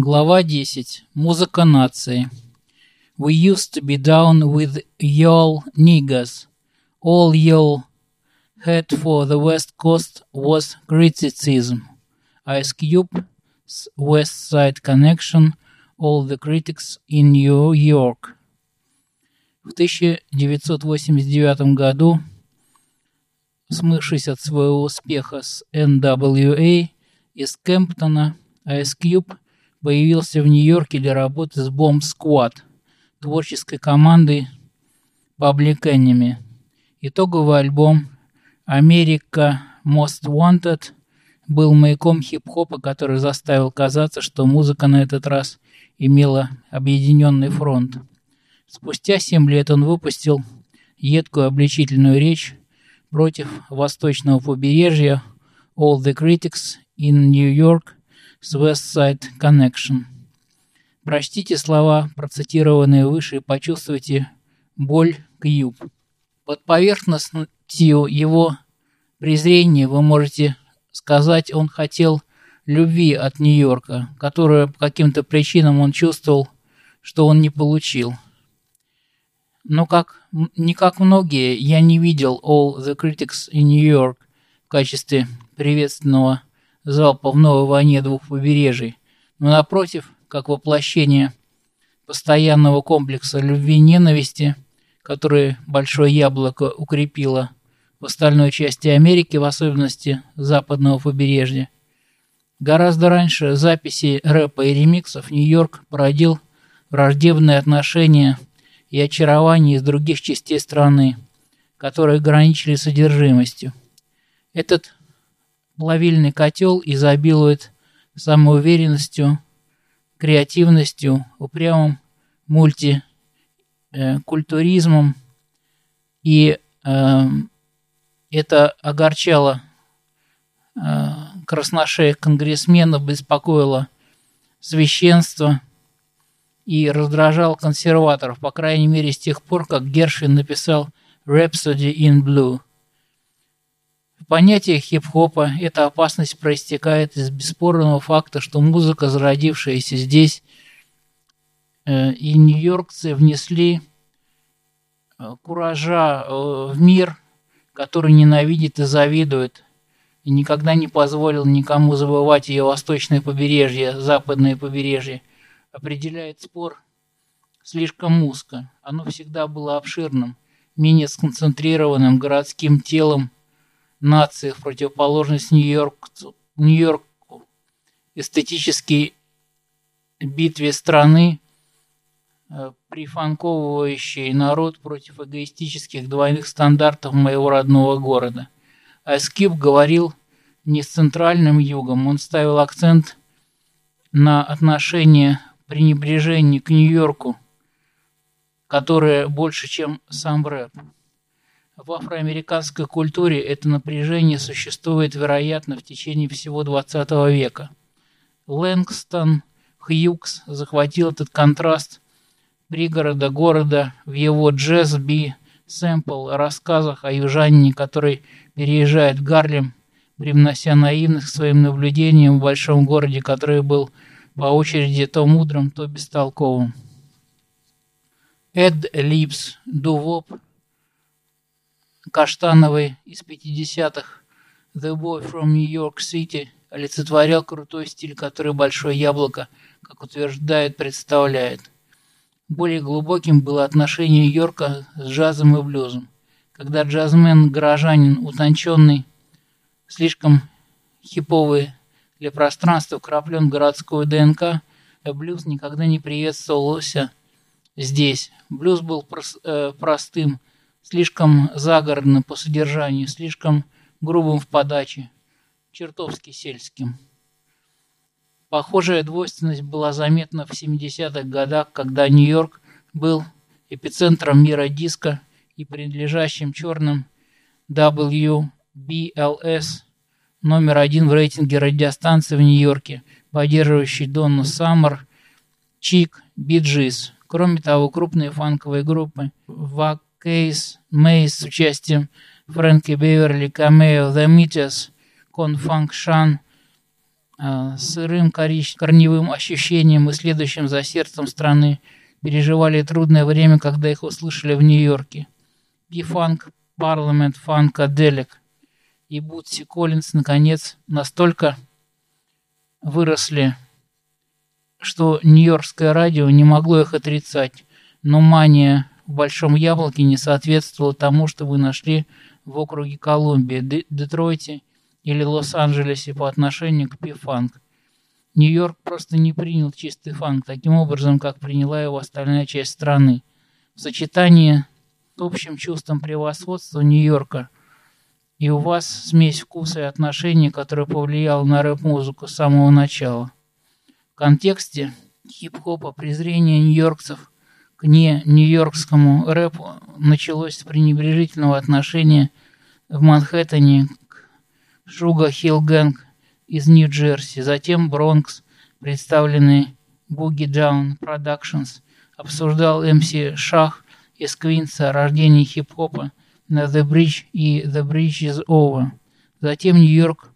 Глава 10. Музыка нации. We used to be down with y'all niggas. All y'all had for the West Coast was criticism. Ice Cube's West Side Connection. All the critics in New York. В 1989 году, смывшись от своего успеха с NWA из Кемптона, Ice Cube – появился в Нью-Йорке для работы с Bomb Squad, творческой командой Public Enemy. Итоговый альбом «Америка Most Wanted» был маяком хип-хопа, который заставил казаться, что музыка на этот раз имела объединенный фронт. Спустя семь лет он выпустил едкую обличительную речь против восточного побережья «All the Critics in New York» с West Side Connection. Прочтите слова, процитированные выше, и почувствуйте боль Кьюб. Под поверхностью его презрения вы можете сказать, он хотел любви от Нью-Йорка, которую по каким-то причинам он чувствовал, что он не получил. Но как, не как многие, я не видел All the Critics in New York в качестве приветственного залпа в новой войне двух побережий, но напротив, как воплощение постоянного комплекса любви-ненависти, который Большое Яблоко укрепило в остальной части Америки, в особенности западного побережья. Гораздо раньше записи рэпа и ремиксов Нью-Йорк породил враждебные отношения и очарование из других частей страны, которые граничили содержимостью. Этот плавильный котел изобилует самоуверенностью, креативностью, упрямым мультикультуризмом, и э, это огорчало э, красношеек конгрессменов, беспокоило священство и раздражал консерваторов, по крайней мере, с тех пор, как Гершвин написал «Rhapsody in Blue». В понятиях хип-хопа эта опасность проистекает из бесспорного факта, что музыка, зародившаяся здесь, э, и нью-йоркцы внесли э, куража э, в мир, который ненавидит и завидует, и никогда не позволил никому забывать ее восточное побережье, западное побережье, определяет спор слишком узко. Оно всегда было обширным, менее сконцентрированным городским телом, нации в противоположность Нью-Йорку, Нью-Йорку эстетической битве страны, э, прифанковывающей народ против эгоистических двойных стандартов моего родного города. Айскип говорил не с центральным югом, он ставил акцент на отношение пренебрежения к Нью-Йорку, которое больше, чем сам рэп. В афроамериканской культуре это напряжение существует, вероятно, в течение всего XX века. Лэнгстон Хьюкс захватил этот контраст пригорода города в его джаз-би сэмпл рассказах о южанине, который переезжает в Гарлем, привнося наивных своим наблюдениям в большом городе, который был по очереди то мудрым, то бестолковым. Эд Липс Дувоп Каштановый из 50-х «The Boy from New York City» олицетворял крутой стиль, который «Большое яблоко», как утверждает, представляет. Более глубоким было отношение Нью-Йорка с джазом и блюзом. Когда джазмен-горожанин, утонченный, слишком хиповый для пространства, краплен городскую ДНК, блюз никогда не приветствовался здесь. Блюз был э, простым, слишком загородным по содержанию, слишком грубым в подаче, чертовски сельским. Похожая двойственность была заметна в 70-х годах, когда Нью-Йорк был эпицентром мира диска и принадлежащим черным WBLS номер один в рейтинге радиостанции в Нью-Йорке, поддерживающий Донну Саммер, Чик, Биджис. Кроме того, крупные фанковые группы ВАК Кейс Мейс с участием Фрэнки Беверли, Камео, The Meteors, Конфанк Шан, э, сырым корневым ощущением и следующим за сердцем страны переживали трудное время, когда их услышали в Нью-Йорке. P-Funk, Parliament Funkadelic и Бутси Коллинз наконец настолько выросли, что Нью-Йоркское радио не могло их отрицать, но мания в Большом Яблоке не соответствовала тому, что вы нашли в округе Колумбия, Детройте или Лос-Анджелесе по отношению к Пи-Фанк. Нью-Йорк просто не принял чистый фанк таким образом, как приняла его остальная часть страны. В сочетании с общим чувством превосходства Нью-Йорка и у вас смесь вкуса и отношений, которая повлияла на рэп-музыку с самого начала. В контексте хип-хопа презрение нью-йоркцев к не нью-йоркскому рэпу началось с пренебрежительного отношения в Манхэттене к Шуга Хилл из Нью-Джерси, затем Бронкс, представленный Boogie Down Productions, обсуждал МС Шах из Квинса о хип-хопа на The Bridge и The Bridge is Over. Затем Нью-Йорк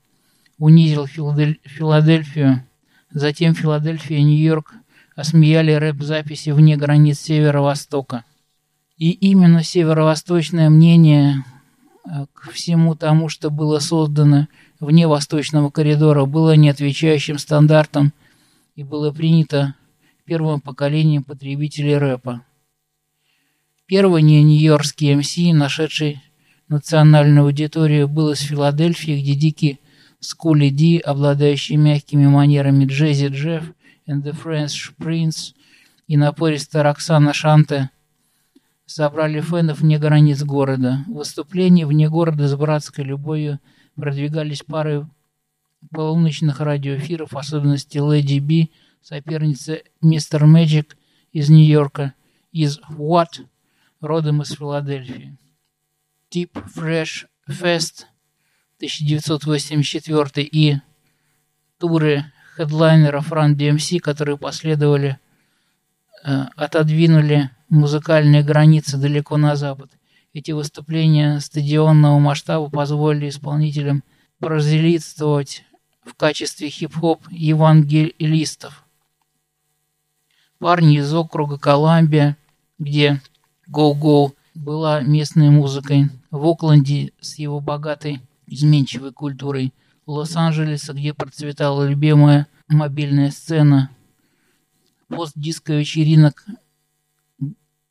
унизил Филадельфию, затем Филадельфия Нью-Йорк осмеяли рэп-записи вне границ Северо-Востока. И именно северо-восточное мнение э, к всему тому, что было создано вне восточного коридора, было не отвечающим стандартам и было принято первым поколением потребителей рэпа. Первый нью-йоркский МС, нашедший национальную аудиторию, был из Филадельфии, где Дики Скули Ди, обладающий мягкими манерами Джези Джефф and the French Prince и напористая Роксана Шанте собрали фенов вне границ города. Выступления вне города с братской любовью – продвигались пары полуночных радиоэфиров, в особенности Леди Би, соперница Мистер Мэджик из Нью-Йорка, из What, родом из Филадельфии. Тип Fresh Fest 1984 и туры хедлайнеров Run DMC, которые последовали, э, отодвинули музыкальные границы далеко на запад. Эти выступления стадионного масштаба позволили исполнителям прозелитствовать в качестве хип-хоп евангелистов. Парни из округа Коламбия, где «Go-Go» была местной музыкой, в Окленде с его богатой изменчивой культурой, Лос-Анджелеса, где процветала любимая мобильная сцена, постдиско вечеринок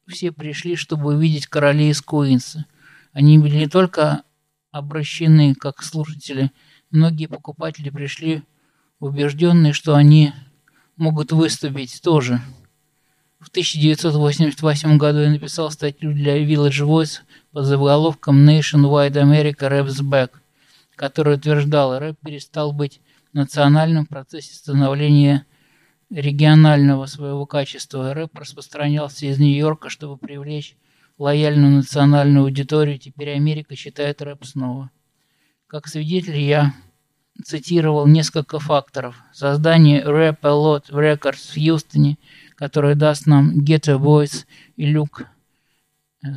все пришли, чтобы увидеть королей из Куинса. Они были не только обращены как слушатели, многие покупатели пришли убежденные, что они могут выступить тоже. В 1988 году я написал статью для Village Voice под заголовком Nationwide America Raps Back, которая утверждала, рэп перестал быть национальным в процессе становления регионального своего качества рэп распространялся из Нью-Йорка, чтобы привлечь лояльную национальную аудиторию. Теперь Америка считает рэп снова. Как свидетель я цитировал несколько факторов. Создание Rap A Lot Records в Хьюстоне, которое даст нам Ghetto Boys и Люк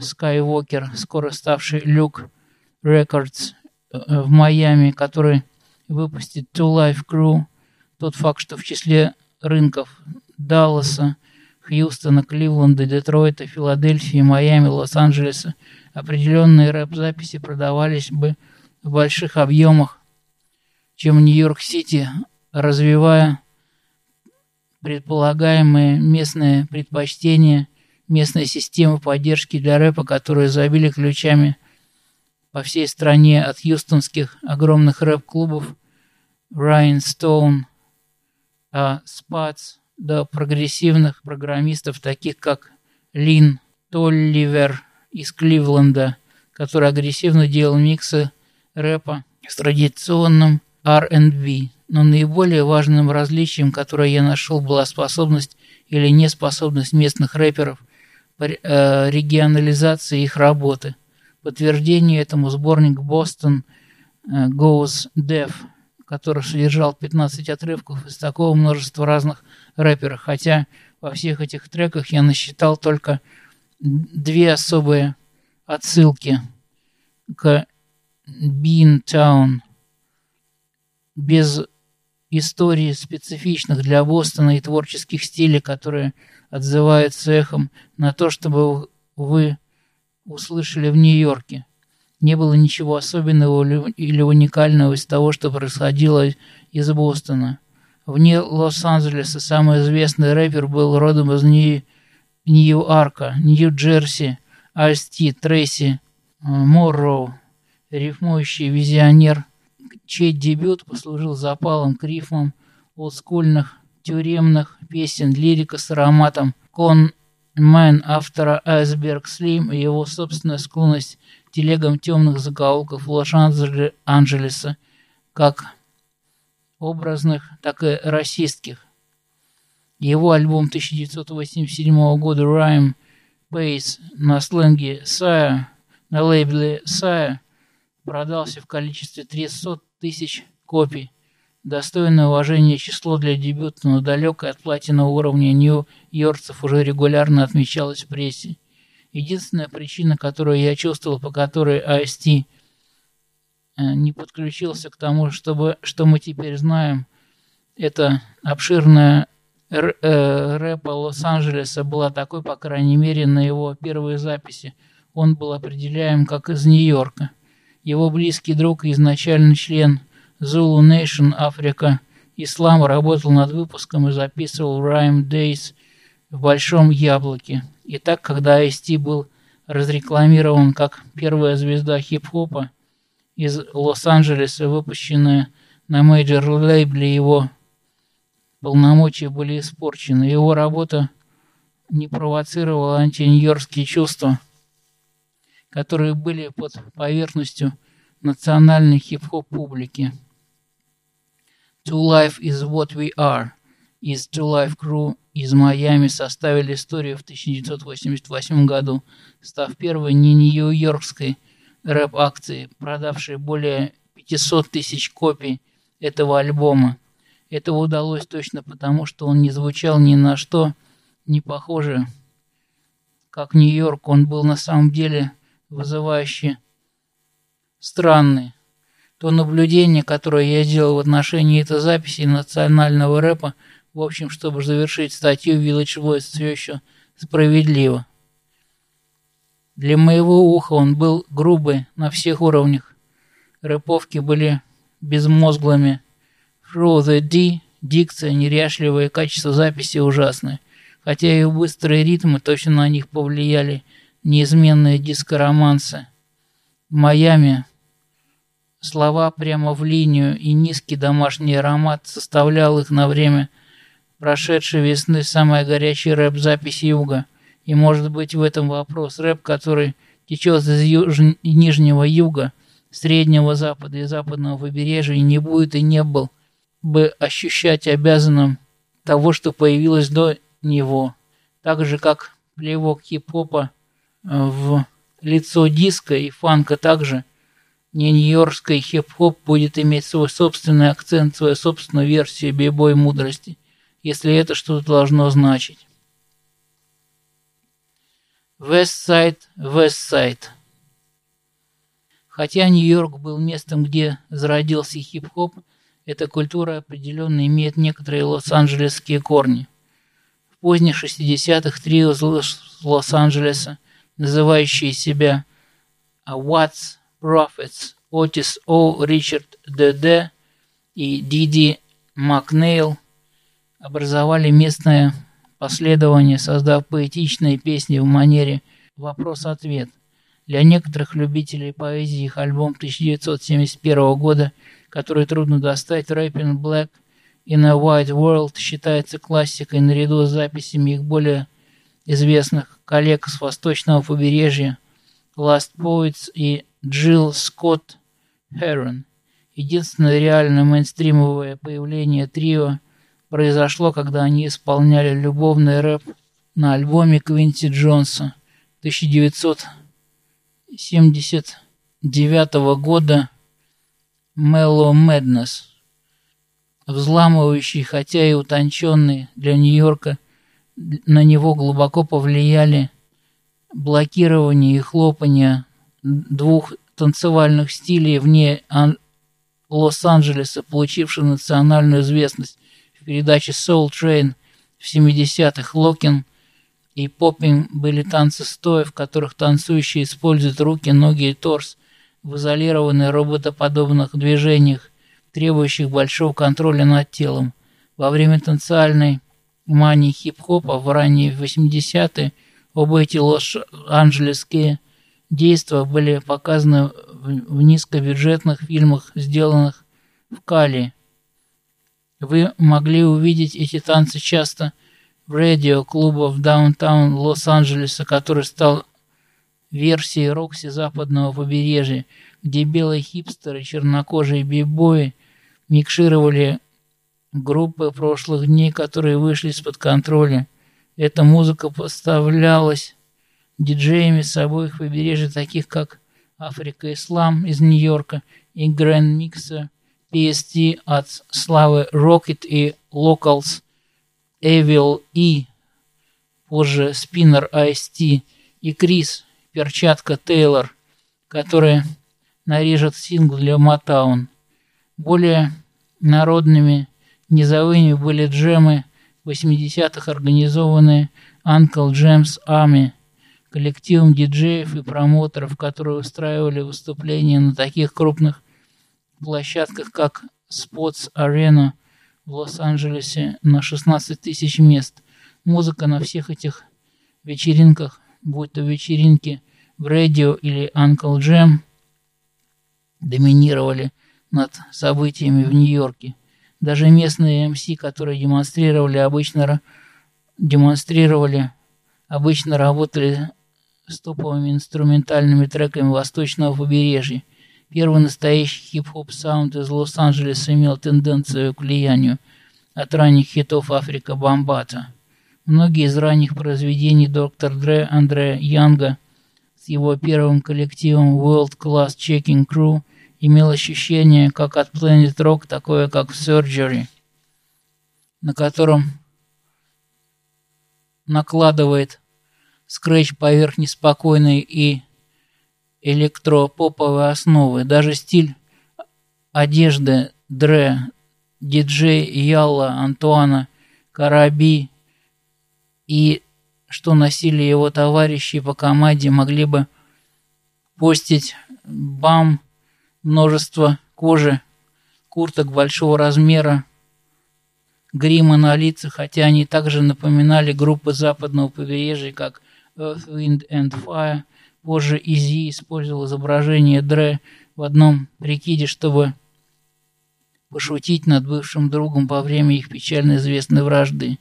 Скайуокер, скоро ставший Люк Records э, в Майами, который выпустит Two Life Crew. Тот факт, что в числе рынков Далласа, Хьюстона, Кливленда, Детройта, Филадельфии, Майами, Лос-Анджелеса определенные рэп-записи продавались бы в больших объемах, чем в Нью-Йорк-Сити, развивая предполагаемые местные предпочтения, местные системы поддержки для рэпа, которые забили ключами по всей стране от хьюстонских огромных рэп-клубов Стоун, а СПАЦ до прогрессивных программистов, таких как Лин Толливер из Кливленда, который агрессивно делал миксы рэпа с традиционным R&B. Но наиболее важным различием, которое я нашел, была способность или неспособность местных рэперов по э, регионализации их работы. Подтверждение этому сборник Boston Goes Deaf который содержал 15 отрывков из такого множества разных рэперов, хотя во всех этих треках я насчитал только две особые отсылки к Town без историй, специфичных для Бостона и творческих стилей, которые отзываются эхом на то, чтобы вы услышали в Нью-Йорке. Не было ничего особенного или уникального из того, что происходило из Бостона. Вне Лос-Анджелеса самый известный рэпер был родом из Нью-Арка, Нью-Джерси, Ice-T, Трейси, э, Морроу, рифмующий визионер, чей дебют послужил запалом к рифмам олдскульных тюремных песен, лирика с ароматом con man автора Iceberg Slim и его собственная склонность к телегам темных закоулков Лос-Анджелеса, как образных, так и расистских. Его альбом 1987 года Rhyme Pace на сленге Сая, на лейбле Сая, продался в количестве 300 тысяч копий. Достойное уважения число для дебюта, но далекое от платинового уровня нью-йоркцев уже регулярно отмечалось в прессе. Единственная причина, которую я чувствовал, по которой AST э, не подключился к тому, чтобы, что мы теперь знаем, это обширная э, рэпа Лос-Анджелеса была такой, по крайней мере, на его первой записи. Он был определяем как из Нью-Йорка. Его близкий друг и изначальный член – Zulu Nation Африка Ислам работал над выпуском и записывал Rhyme Days в Большом Яблоке. И так, когда IST был разрекламирован как первая звезда хип-хопа из Лос-Анджелеса, выпущенная на major лейбле его полномочия были испорчены. Его работа не провоцировала антинью-йоркские чувства, которые были под поверхностью национальной хип-хоп публики. Two Live Is What We Are из Two Live Crew из Майами составили историю в 1988 году, став первой не нью-йоркской рэп-акцией, продавшей более 500 тысяч копий этого альбома. Этого удалось точно потому, что он не звучал ни на что не похоже. Как Нью-Йорк, он был на самом деле вызывающе странный. То наблюдение, которое я сделал в отношении этой записи национального рэпа, в общем, чтобы завершить статью Village Voice, все еще справедливо. Для моего уха он был грубый на всех уровнях. Рэповки были безмозглыми. Through the D, дикция неряшливая, качество записи ужасное. Хотя и быстрые ритмы точно на них повлияли неизменные диско-романсы. В Майами Слова прямо в линию и низкий домашний аромат составлял их на время прошедшей весны самая горячая рэп-запись юга. И может быть в этом вопрос. Рэп, который течет из юж... Нижнего Юга, Среднего Запада и Западного побережья, не будет и не был бы ощущать обязанным того, что появилось до него. Так же, как плевок хип-хопа в лицо диска и фанка также – нью-йоркский хип-хоп будет иметь свой собственный акцент, свою собственную версию бейбой мудрости, если это что-то должно значить. Westside, Westside. Хотя Нью-Йорк был местом, где зародился хип-хоп, эта культура определенно имеет некоторые лос-анджелесские корни. В поздних 60-х трио из Лос-Анджелеса, называющие себя Watts Prophets, Отис О. Ричард Д.Д. и Диди Макнейл образовали местное последование, создав поэтичные песни в манере «Вопрос-ответ». Для некоторых любителей поэзии их альбом 1971 года, который трудно достать, Rapping Black in a White World, считается классикой наряду с записями их более известных коллег с восточного побережья Last Poets и Джилл Скотт Хэрон. Единственное реальное мейнстримовое появление трио произошло, когда они исполняли любовный рэп на альбоме Квинси Джонса 1979 года Mellow Madness. Взламывающий, хотя и утонченный для Нью-Йорка, на него глубоко повлияли блокирование и хлопание двух танцевальных стилей вне Лос-Анджелеса, получивший национальную известность в передаче Soul Train в 70-х, Локин и Поппинг были танцы стоя, в которых танцующие используют руки, ноги и торс в изолированных роботоподобных движениях, требующих большого контроля над телом. Во время танцевальной мании хип-хопа в ранние 80-е оба эти лос-анджелесские действия были показаны в низкобюджетных фильмах, сделанных в Кали. Вы могли увидеть эти танцы часто в радио-клубах даунтаун Лос-Анджелеса, который стал версией Рокси западного побережья, где белые хипстеры, чернокожие бибои микшировали группы прошлых дней, которые вышли из-под контроля. Эта музыка поставлялась диджеями с обоих побережья, таких как Африка Ислам из Нью-Йорка и Grand Mixer PST от Славы Rocket и Locals Evil E, позже Spinner IST и Крис, перчатка Тейлор, которая нарежет сингл для Motown. Более народными низовыми были джемы 80-х, организованные Uncle James Army, коллективом диджеев и промоутеров, которые устраивали выступления на таких крупных площадках, как Spots Arena в Лос-Анджелесе на 16 тысяч мест. Музыка на всех этих вечеринках, будь то вечеринки в радио или Uncle Jam, доминировали над событиями в Нью-Йорке. Даже местные МС, которые демонстрировали обычно демонстрировали, обычно работали с топовыми инструментальными треками восточного побережья. Первый настоящий хип-хоп саунд из Лос-Анджелеса имел тенденцию к влиянию от ранних хитов Африка Бомбата. Многие из ранних произведений Доктор Дре Андре Янга с его первым коллективом World Class Checking Crew – имел ощущение, как от Planet Rock, такое как Surgery, на котором накладывает скретч поверх неспокойной и электропоповой основы. Даже стиль одежды Дре, диджей Ялла, Антуана, Караби и что носили его товарищи по команде, могли бы постить бам множество кожи, курток большого размера, грима на лицах, хотя они также напоминали группы западного побережья, как Wind and Fire. Позже Изи использовал изображение Дре в одном прикиде, чтобы пошутить над бывшим другом во время их печально известной вражды.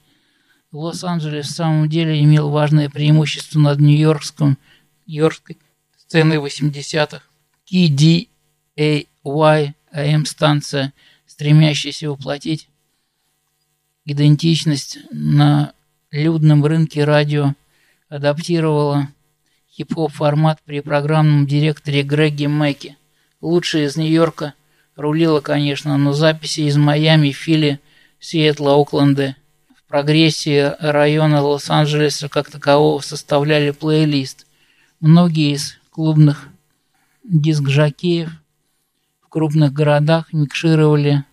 Лос-Анджелес в самом деле имел важное преимущество над Нью-Йоркском, Нью-Йоркской сценой 80-х. KD AY-AM-станция, стремящаяся воплотить идентичность на людном рынке радио, адаптировала хип-хоп формат при программном директоре Греге Мэки. Лучшая из Нью-Йорка рулила, конечно, но записи из Майами, Фили, Сиэтла, Окленда в прогрессии района Лос-Анджелеса как такового составляли плейлист. Многие из клубных диск-жокеев крупных городах микшировали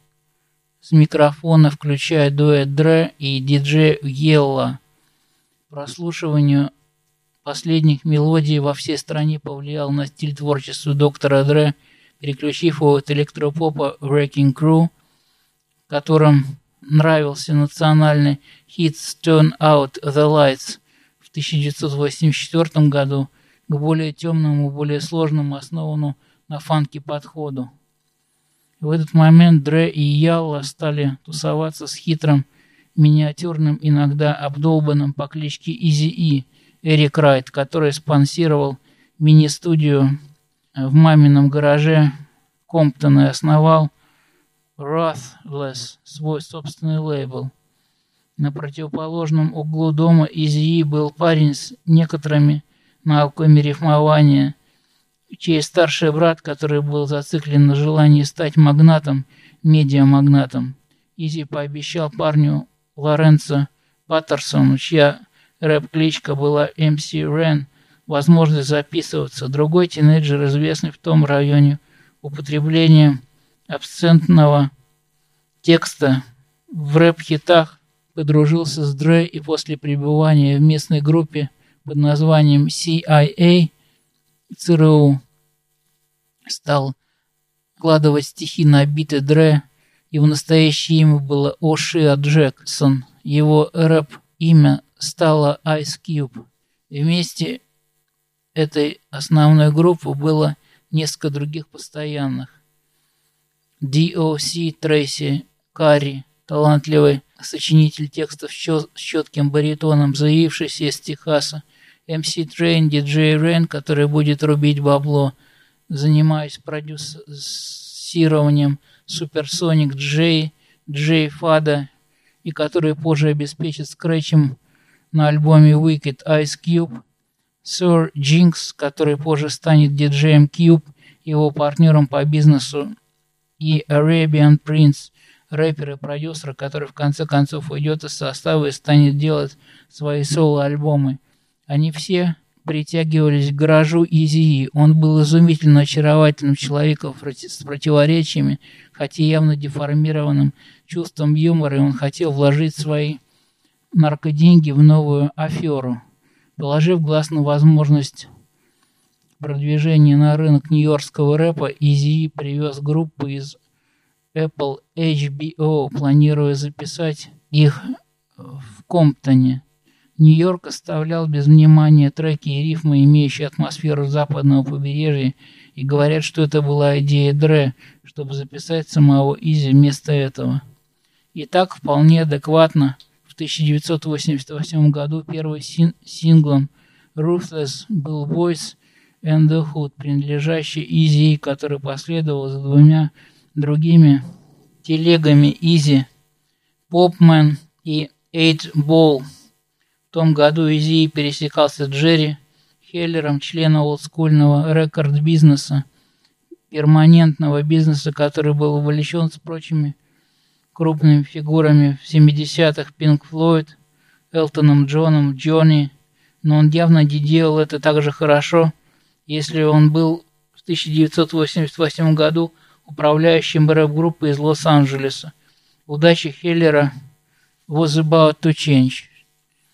с микрофона, включая дуэт Дре и диджей Елла. Прослушиванию последних мелодий во всей стране повлиял на стиль творчества доктора Дре, переключив его от электропопа Wrecking Crew, которым нравился национальный хит Turn Out the Lights в 1984 году к более темному, более сложному, основанному на фанке подходу. В этот момент Дре и Ялла стали тусоваться с хитрым, миниатюрным, иногда обдолбанным по кличке Изи-И Эрик Райт, который спонсировал мини-студию в мамином гараже Комптона и основал Ruthless, свой собственный лейбл. На противоположном углу дома Изи был парень с некоторыми навыками рифмования – чей старший брат, который был зациклен на желании стать магнатом, медиамагнатом, Изи пообещал парню Лоренцо Паттерсону, чья рэп-кличка была MC Рен, возможность записываться. Другой тинейджер, известный в том районе употреблением абсцентного текста в рэп-хитах подружился с Дре и после пребывания в местной группе под названием CIA ЦРУ стал вкладывать стихи на биты Дре. Его настоящее имя было Ошиа Джексон. Его рэп-имя стало Ice Cube. Вместе этой основной группы было несколько других постоянных. D.O.C. Трейси Карри, талантливый сочинитель текстов с четким баритоном, заявившийся из Техаса, MC Train, DJ Ren, который будет рубить бабло, занимаясь продюсированием Supersonic J, J Fada, и который позже обеспечит скретчем на альбоме Wicked Ice Cube, Sir Jinx, который позже станет диджеем Cube, его партнером по бизнесу, и Arabian Prince, рэпер и продюсер, который в конце концов уйдет из состава и станет делать свои соло-альбомы. Они все притягивались к гаражу Изи. Он был изумительно очаровательным человеком с противоречиями, хотя явно деформированным чувством юмора, и он хотел вложить свои наркоденьги в новую аферу. Положив глаз на возможность продвижения на рынок нью-йоркского рэпа, Изи привез группу из Apple HBO, планируя записать их в Комптоне. Нью-Йорк оставлял без внимания треки и рифмы, имеющие атмосферу западного побережья, и говорят, что это была идея Дре, чтобы записать самого Изи вместо этого. И так вполне адекватно в 1988 году первым син синглом Ruthless был Voice and the Hood, принадлежащий Eazy, который последовал за двумя другими телегами Eazy, Dopeman и Eight Ball. В том году Eazy пересекался Джерри Хеллером, членом олдскульного рекорд-бизнеса, перманентного бизнеса, который был увлечен с прочими крупными фигурами в 70-х Пинк Флойд, Элтоном Джоном, Джонни, но он явно делал это так же хорошо, если он был в 1988 году управляющим рэп-группой из Лос-Анджелеса. Удача Хеллера was about to change.